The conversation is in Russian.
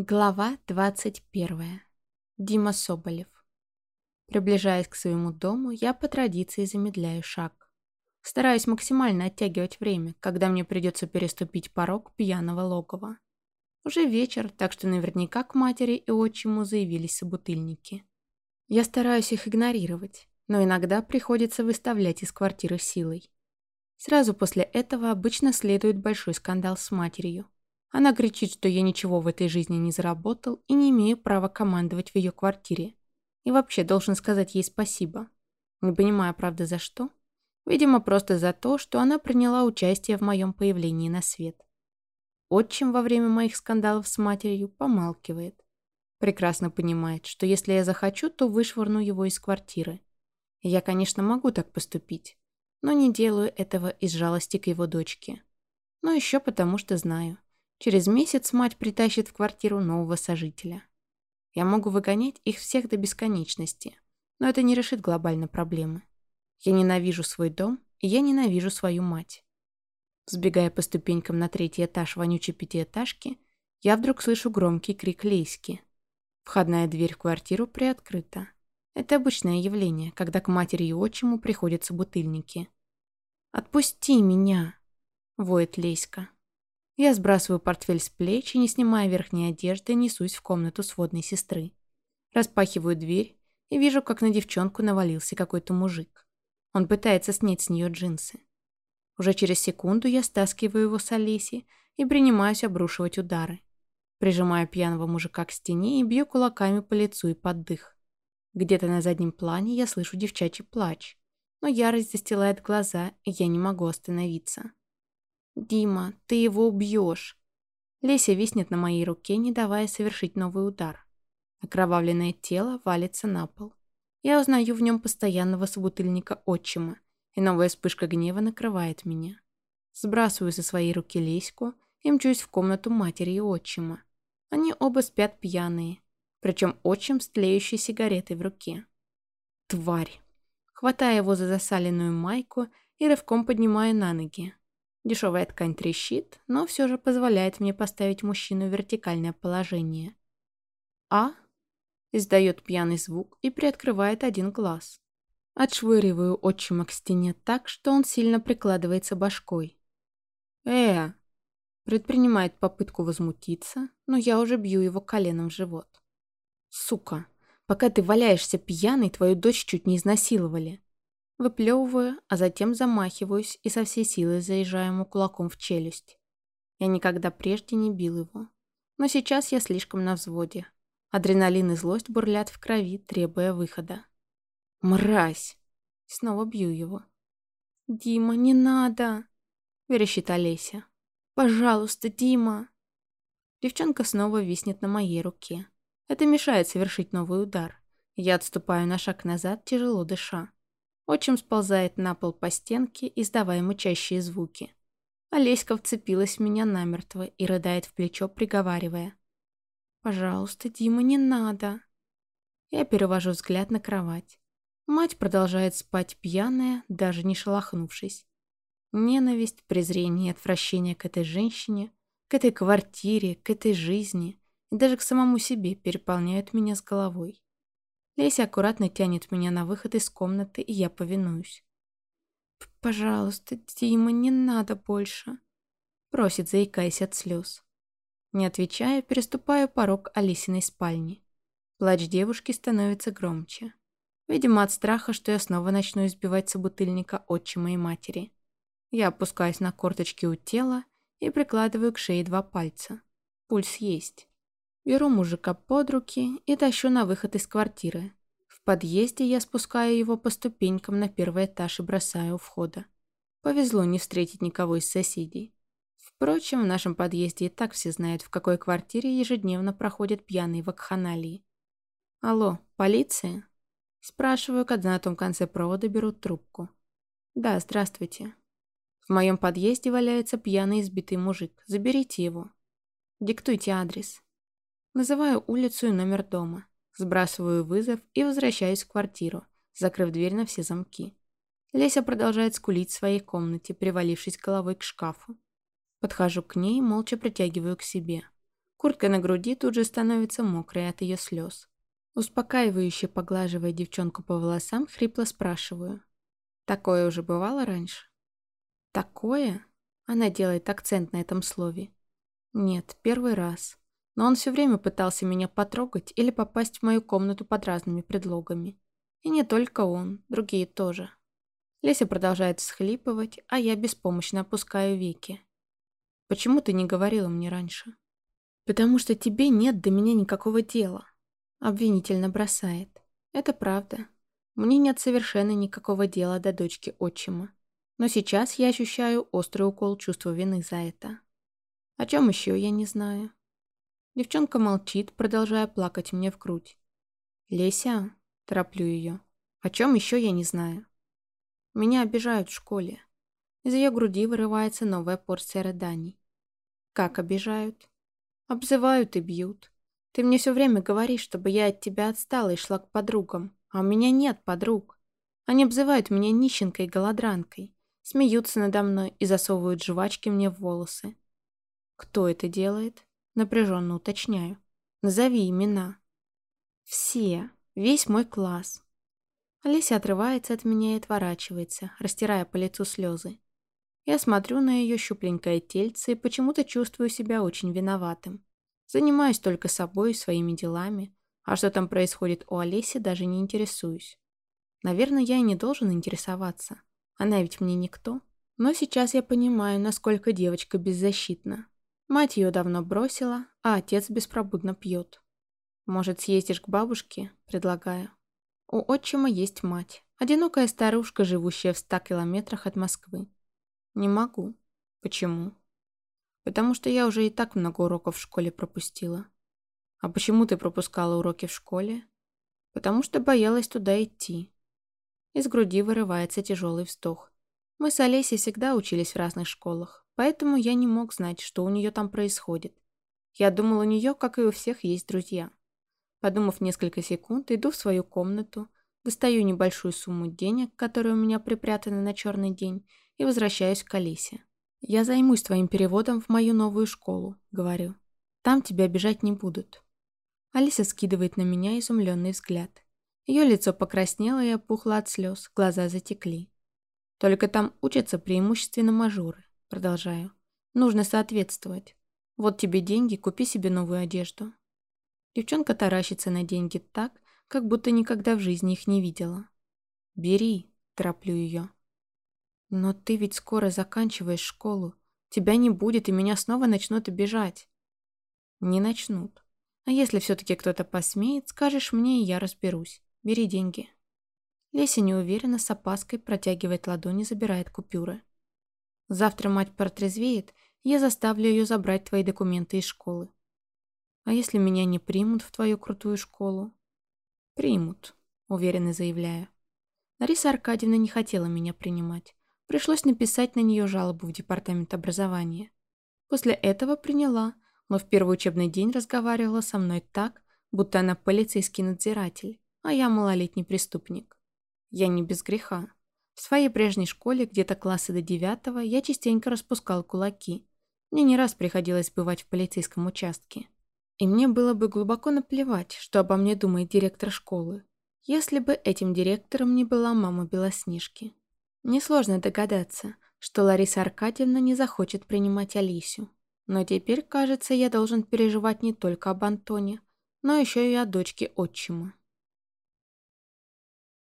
Глава 21. Дима Соболев. Приближаясь к своему дому, я по традиции замедляю шаг. Стараюсь максимально оттягивать время, когда мне придется переступить порог пьяного логова. Уже вечер, так что наверняка к матери и отчиму заявились собутыльники. Я стараюсь их игнорировать, но иногда приходится выставлять из квартиры силой. Сразу после этого обычно следует большой скандал с матерью. Она кричит, что я ничего в этой жизни не заработал и не имею права командовать в ее квартире. И вообще должен сказать ей спасибо. Не понимаю, правда, за что. Видимо, просто за то, что она приняла участие в моем появлении на свет. Отчим во время моих скандалов с матерью помалкивает. Прекрасно понимает, что если я захочу, то вышвырну его из квартиры. Я, конечно, могу так поступить, но не делаю этого из жалости к его дочке. Но еще потому, что знаю. Через месяц мать притащит в квартиру нового сожителя. Я могу выгонять их всех до бесконечности, но это не решит глобальной проблемы. Я ненавижу свой дом, и я ненавижу свою мать. Сбегая по ступенькам на третий этаж вонючей пятиэтажки, я вдруг слышу громкий крик Лейски. Входная дверь в квартиру приоткрыта. Это обычное явление, когда к матери и отчиму приходятся бутыльники. «Отпусти меня!» — воет Лейска. Я сбрасываю портфель с плеч и, не снимая верхней одежды, несусь в комнату сводной сестры. Распахиваю дверь и вижу, как на девчонку навалился какой-то мужик. Он пытается снять с нее джинсы. Уже через секунду я стаскиваю его с Олеси и принимаюсь обрушивать удары. Прижимаю пьяного мужика к стене и бью кулаками по лицу и под дых. Где-то на заднем плане я слышу девчачий плач, но ярость застилает глаза, и я не могу остановиться. «Дима, ты его убьешь!» Леся виснет на моей руке, не давая совершить новый удар. Окровавленное тело валится на пол. Я узнаю в нем постоянного собутыльника отчима, и новая вспышка гнева накрывает меня. Сбрасываю со своей руки Леську и мчусь в комнату матери и отчима. Они оба спят пьяные, причем отчим с тлеющей сигаретой в руке. Тварь! Хватая его за засаленную майку и рывком поднимая на ноги. Дешевая ткань трещит, но все же позволяет мне поставить мужчину в вертикальное положение. «А?» – издает пьяный звук и приоткрывает один глаз. Отшвыриваю отчима к стене так, что он сильно прикладывается башкой. «Э!» – предпринимает попытку возмутиться, но я уже бью его коленом в живот. «Сука! Пока ты валяешься пьяный, твою дочь чуть не изнасиловали. Выплевываю, а затем замахиваюсь и со всей силы заезжаю ему кулаком в челюсть. Я никогда прежде не бил его. Но сейчас я слишком на взводе. Адреналин и злость бурлят в крови, требуя выхода. «Мразь!» Снова бью его. «Дима, не надо!» Верещит Олеся. «Пожалуйста, Дима!» Девчонка снова виснет на моей руке. Это мешает совершить новый удар. Я отступаю на шаг назад, тяжело дыша. Отчим сползает на пол по стенке, издавая мычащие звуки. Олеська вцепилась в меня намертво и рыдает в плечо, приговаривая. «Пожалуйста, Дима, не надо». Я перевожу взгляд на кровать. Мать продолжает спать пьяная, даже не шелохнувшись. Ненависть, презрение и отвращение к этой женщине, к этой квартире, к этой жизни и даже к самому себе переполняют меня с головой. Леся аккуратно тянет меня на выход из комнаты, и я повинуюсь. «Пожалуйста, Дима, не надо больше», — просит, заикаясь от слез. Не отвечая, переступаю порог Алисиной спальни. Плач девушки становится громче. Видимо, от страха, что я снова начну избивать собутыльника отчима и матери. Я опускаюсь на корточки у тела и прикладываю к шее два пальца. Пульс есть. Беру мужика под руки и тащу на выход из квартиры. Подъезде я спускаю его по ступенькам на первый этаж и бросаю у входа. Повезло не встретить никого из соседей. Впрочем, в нашем подъезде и так все знают, в какой квартире ежедневно проходят пьяные вакханалии. «Алло, полиция?» Спрашиваю, когда на том конце провода берут трубку. «Да, здравствуйте. В моем подъезде валяется пьяный избитый мужик. Заберите его. Диктуйте адрес». Называю улицу и номер дома, сбрасываю вызов и возвращаюсь в квартиру, закрыв дверь на все замки. Леся продолжает скулить в своей комнате, привалившись головой к шкафу. Подхожу к ней, молча притягиваю к себе. Куртка на груди тут же становится мокрой от ее слез. Успокаивающе поглаживая девчонку по волосам, хрипло спрашиваю. «Такое уже бывало раньше?» «Такое?» Она делает акцент на этом слове. «Нет, первый раз. Но он все время пытался меня потрогать или попасть в мою комнату под разными предлогами. И не только он, другие тоже». Леся продолжает всхлипывать, а я беспомощно опускаю веки. «Почему ты не говорила мне раньше?» «Потому что тебе нет до меня никакого дела», — обвинительно бросает. «Это правда. Мне нет совершенно никакого дела до дочки отчима. Но сейчас я ощущаю острый укол чувства вины за это. О чем еще я не знаю?» Девчонка молчит, продолжая плакать мне в грудь. «Леся?» — тороплю ее. «О чем еще я не знаю?» «Меня обижают в школе». Из ее груди вырывается новая порция рыданий. «Как обижают?» Обзывают и бьют. Ты мне все время говоришь, чтобы я от тебя отстала и шла к подругам. А у меня нет подруг. Они обзывают меня нищенкой и голодранкой. Смеются надо мной и засовывают жвачки мне в волосы. Кто это делает? Напряженно уточняю. Назови имена. Все. Весь мой класс. Олеся отрывается от меня и отворачивается, растирая по лицу слезы. Я смотрю на ее щупленькое тельце и почему-то чувствую себя очень виноватым. Занимаюсь только собой и своими делами, а что там происходит у Олеси, даже не интересуюсь. Наверное, я и не должен интересоваться. Она ведь мне никто. Но сейчас я понимаю, насколько девочка беззащитна. Мать ее давно бросила, а отец беспробудно пьет. «Может, съездишь к бабушке?» – предлагаю. У отчима есть мать. Одинокая старушка, живущая в ста километрах от Москвы. Не могу. Почему? Потому что я уже и так много уроков в школе пропустила. А почему ты пропускала уроки в школе? Потому что боялась туда идти. Из груди вырывается тяжелый вздох. Мы с Олесей всегда учились в разных школах, поэтому я не мог знать, что у нее там происходит. Я думал, у нее, как и у всех, есть друзья. Подумав несколько секунд, иду в свою комнату, достаю небольшую сумму денег, которые у меня припрятаны на черный день, и возвращаюсь к Алисе. «Я займусь твоим переводом в мою новую школу», — говорю. «Там тебя обижать не будут». Алиса скидывает на меня изумленный взгляд. Ее лицо покраснело и опухло от слез, глаза затекли. «Только там учатся преимущественно мажоры», — продолжаю. «Нужно соответствовать. Вот тебе деньги, купи себе новую одежду». Девчонка таращится на деньги так, как будто никогда в жизни их не видела. «Бери», — тороплю ее. «Но ты ведь скоро заканчиваешь школу. Тебя не будет, и меня снова начнут обижать». «Не начнут. А если все-таки кто-то посмеет, скажешь мне, и я разберусь. Бери деньги». Леся неуверенно с опаской протягивает ладони, забирает купюры. «Завтра мать протрезвеет, я заставлю ее забрать твои документы из школы. А если меня не примут в твою крутую школу?» «Примут», — уверенно заявляю. Лариса Аркадьевна не хотела меня принимать. Пришлось написать на нее жалобу в департамент образования. После этого приняла, но в первый учебный день разговаривала со мной так, будто она полицейский надзиратель, а я малолетний преступник. Я не без греха. В своей прежней школе, где-то класса до девятого, я частенько распускал кулаки. Мне не раз приходилось бывать в полицейском участке. И мне было бы глубоко наплевать, что обо мне думает директор школы, если бы этим директором не была мама Белоснежки. Несложно догадаться, что Лариса Аркадьевна не захочет принимать Алисю. Но теперь, кажется, я должен переживать не только об Антоне, но еще и о дочке отчима.